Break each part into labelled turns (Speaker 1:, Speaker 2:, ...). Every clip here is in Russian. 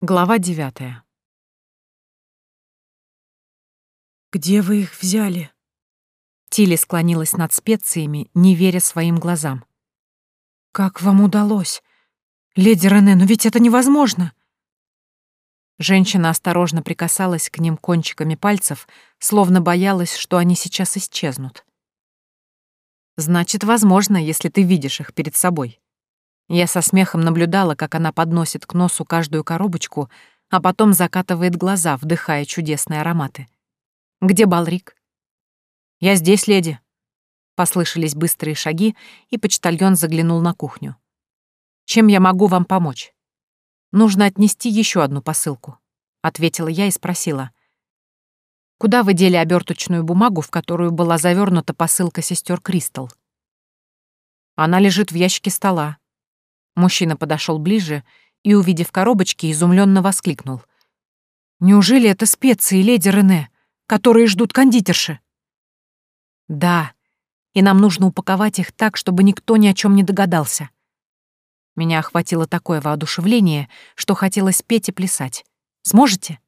Speaker 1: Глава девятая.
Speaker 2: «Где вы их взяли?»
Speaker 1: Тилли склонилась над специями, не веря своим глазам.
Speaker 2: «Как вам удалось? Леди Рене, но ведь это невозможно!»
Speaker 1: Женщина осторожно прикасалась к ним кончиками пальцев, словно боялась, что они сейчас исчезнут. «Значит, возможно, если ты видишь их перед собой», я со смехом наблюдала, как она подносит к носу каждую коробочку, а потом закатывает глаза, вдыхая чудесные ароматы. «Где Балрик?» «Я здесь, леди». Послышались быстрые шаги, и почтальон заглянул на кухню. «Чем я могу вам помочь?» «Нужно отнести еще одну посылку», — ответила я и спросила. «Куда вы дели оберточную бумагу, в которую была завернута посылка сестер Кристал?» «Она лежит в ящике стола», Мужчина подошел ближе и, увидев коробочки, изумленно воскликнул. «Неужели это специи, леди Рене, которые ждут кондитерши?» «Да, и нам нужно упаковать их так, чтобы никто ни о чем не догадался». Меня охватило такое воодушевление, что хотелось петь и плясать. «Сможете?»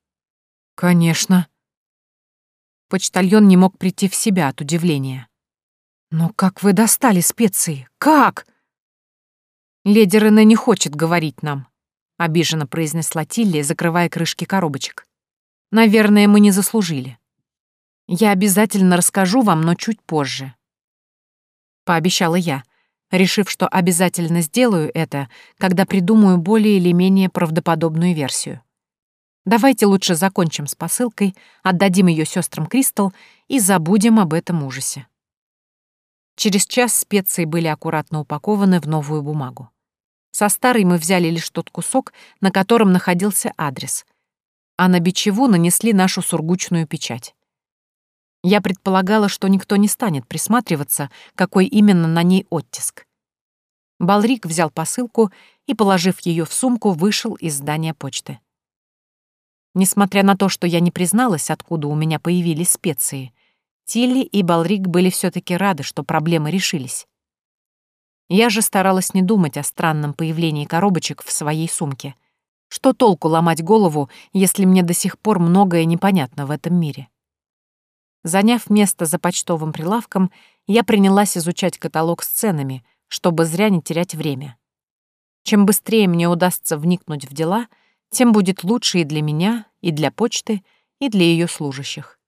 Speaker 2: «Конечно».
Speaker 1: Почтальон не мог прийти в себя от удивления.
Speaker 2: «Но как вы достали специи? Как?»
Speaker 1: «Леди Рене не хочет говорить нам», — обиженно произнесла Тилли, закрывая крышки коробочек. «Наверное, мы не заслужили. Я обязательно расскажу вам, но чуть позже». Пообещала я, решив, что обязательно сделаю это, когда придумаю более или менее правдоподобную версию. Давайте лучше закончим с посылкой, отдадим ее сестрам Кристал и забудем об этом ужасе. Через час специи были аккуратно упакованы в новую бумагу. Со старой мы взяли лишь тот кусок, на котором находился адрес, а на бичеву нанесли нашу сургучную печать. Я предполагала, что никто не станет присматриваться, какой именно на ней оттиск. Балрик взял посылку и, положив ее в сумку, вышел из здания почты. Несмотря на то, что я не призналась, откуда у меня появились специи, Тилли и Балрик были все таки рады, что проблемы решились. Я же старалась не думать о странном появлении коробочек в своей сумке. Что толку ломать голову, если мне до сих пор многое непонятно в этом мире? Заняв место за почтовым прилавком, я принялась изучать каталог с ценами, чтобы зря не терять время. Чем быстрее мне удастся вникнуть в дела, тем будет лучше и для меня, и для почты, и для ее служащих.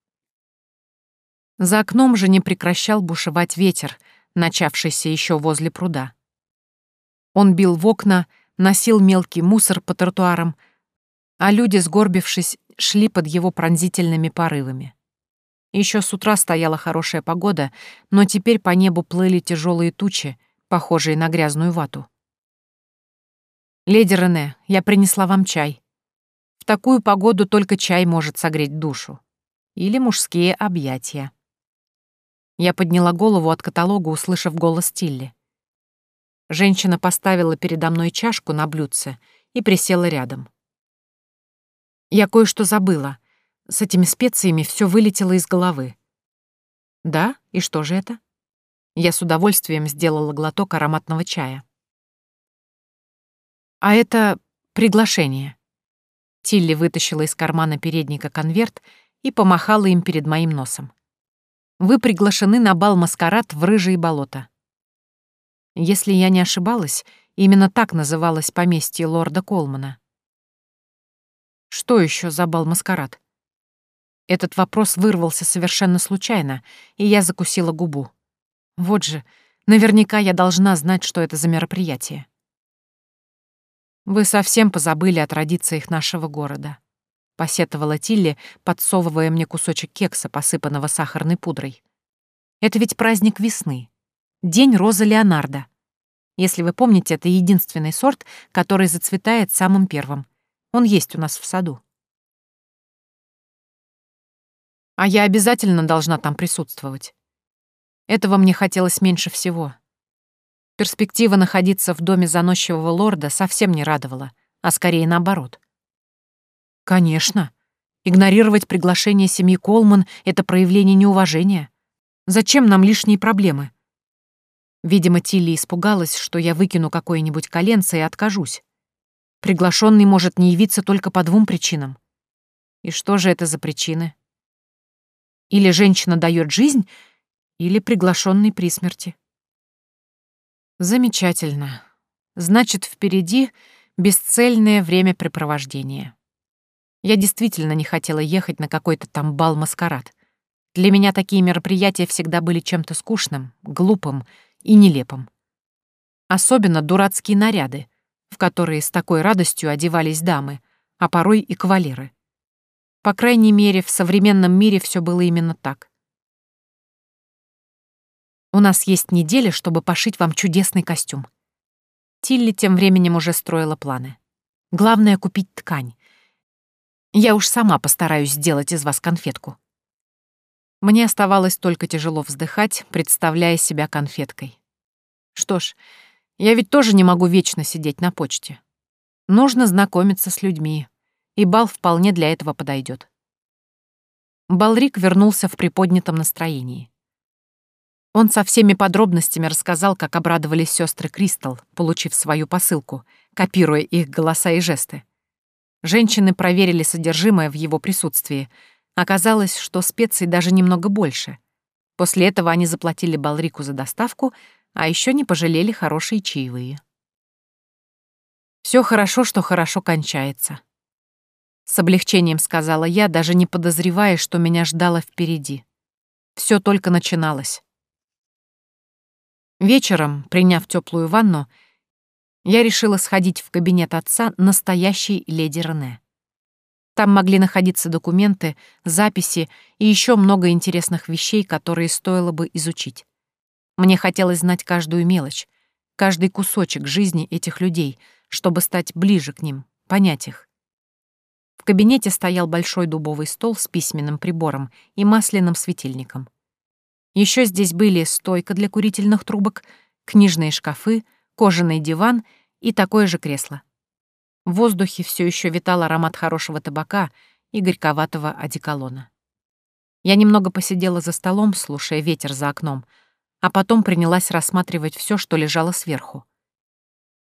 Speaker 1: За окном же не прекращал бушевать ветер, начавшийся еще возле пруда. Он бил в окна, носил мелкий мусор по тротуарам, а люди, сгорбившись, шли под его пронзительными порывами. Еще с утра стояла хорошая погода, но теперь по небу плыли тяжелые тучи, похожие на грязную вату. «Леди Рене, я принесла вам чай. В такую погоду только чай может согреть душу. Или мужские объятия». Я подняла голову от каталога, услышав голос Тилли. Женщина поставила передо мной чашку на блюдце и присела рядом. Я кое-что забыла. С этими специями все вылетело из головы. Да? И что же это? Я с удовольствием сделала глоток ароматного чая. А это приглашение. Тилли вытащила из кармана передника конверт и помахала им перед моим носом. Вы приглашены на бал-маскарад в Рыжие болота. Если я не ошибалась, именно так называлось поместье лорда Колмана. Что еще за бал-маскарад? Этот вопрос вырвался совершенно случайно, и я закусила губу. Вот же, наверняка я должна знать, что это за мероприятие. Вы совсем позабыли о традициях нашего города. — посетовала Тилли, подсовывая мне кусочек кекса, посыпанного сахарной пудрой. «Это ведь праздник весны. День розы Леонардо. Если вы помните, это единственный сорт, который зацветает самым первым. Он есть у нас в саду». «А я обязательно должна там присутствовать. Этого мне хотелось меньше всего. Перспектива находиться в доме заносчивого лорда совсем не радовала, а скорее наоборот. Конечно. Игнорировать приглашение семьи Колман — это проявление неуважения. Зачем нам лишние проблемы? Видимо, Тилли испугалась, что я выкину какое-нибудь коленце и откажусь. Приглашенный может не явиться только по двум причинам. И что же это за причины? Или женщина дает жизнь, или приглашенный при смерти. Замечательно. Значит, впереди бесцельное времяпрепровождение. Я действительно не хотела ехать на какой-то там бал-маскарад. Для меня такие мероприятия всегда были чем-то скучным, глупым и нелепым. Особенно дурацкие наряды, в которые с такой радостью одевались дамы, а порой и кавалеры. По крайней мере, в современном мире все было именно так. У нас есть неделя, чтобы пошить вам чудесный костюм. Тилли тем временем уже строила планы. Главное — купить ткань. Я уж сама постараюсь сделать из вас конфетку. Мне оставалось только тяжело вздыхать, представляя себя конфеткой. Что ж, я ведь тоже не могу вечно сидеть на почте. Нужно знакомиться с людьми, и бал вполне для этого подойдет. Балрик вернулся в приподнятом настроении. Он со всеми подробностями рассказал, как обрадовались сестры Кристал, получив свою посылку, копируя их голоса и жесты. Женщины проверили содержимое в его присутствии. Оказалось, что специй даже немного больше. После этого они заплатили Балрику за доставку, а еще не пожалели хорошие чаевые. Все хорошо, что хорошо кончается. С облегчением сказала я, даже не подозревая, что меня ждало впереди. Все только начиналось. Вечером, приняв теплую ванну, я решила сходить в кабинет отца настоящей леди Рене. Там могли находиться документы, записи и еще много интересных вещей, которые стоило бы изучить. Мне хотелось знать каждую мелочь, каждый кусочек жизни этих людей, чтобы стать ближе к ним, понять их. В кабинете стоял большой дубовый стол с письменным прибором и масляным светильником. Еще здесь были стойка для курительных трубок, книжные шкафы, кожаный диван и такое же кресло. В воздухе все еще витал аромат хорошего табака и горьковатого одеколона. Я немного посидела за столом, слушая ветер за окном — а потом принялась рассматривать все, что лежало сверху.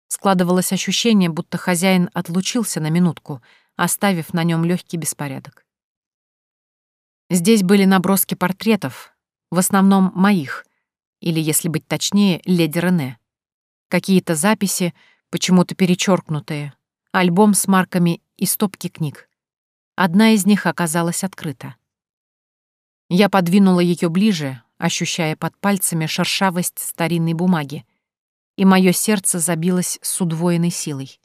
Speaker 1: Складывалось ощущение, будто хозяин отлучился на минутку, оставив на нем легкий беспорядок. Здесь были наброски портретов, в основном моих, или, если быть точнее, леди Рене. Какие-то записи, почему-то перечеркнутые, альбом с марками и стопки книг. Одна из них оказалась открыта. Я подвинула ее ближе, ощущая под пальцами шершавость старинной бумаги, и мое сердце забилось с удвоенной силой.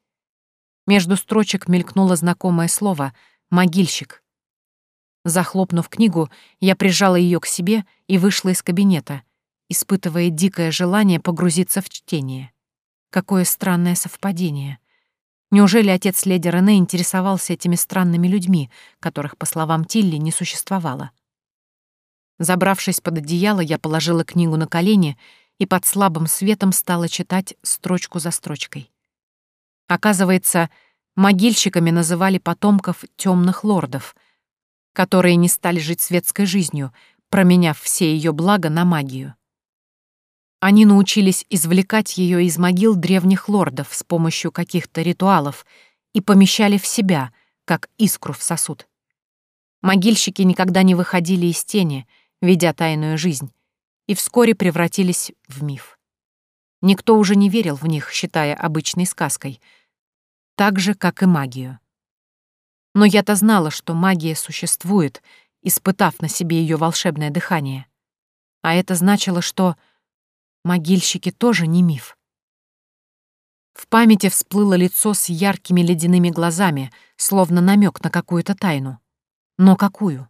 Speaker 1: Между строчек мелькнуло знакомое слово «могильщик». Захлопнув книгу, я прижала ее к себе и вышла из кабинета, испытывая дикое желание погрузиться в чтение. Какое странное совпадение. Неужели отец леди Рене интересовался этими странными людьми, которых, по словам Тилли, не существовало? Забравшись под одеяло, я положила книгу на колени и под слабым светом стала читать строчку за строчкой. Оказывается, могильщиками называли потомков темных лордов, которые не стали жить светской жизнью, променяв все ее блага на магию. Они научились извлекать ее из могил древних лордов с помощью каких-то ритуалов и помещали в себя, как искру в сосуд. Могильщики никогда не выходили из тени — ведя тайную жизнь, и вскоре превратились в миф. Никто уже не верил в них, считая обычной сказкой, так же, как и магию. Но я-то знала, что магия существует, испытав на себе ее волшебное дыхание. А это значило, что могильщики тоже не миф. В памяти всплыло лицо с яркими ледяными глазами, словно намек на какую-то тайну. Но какую?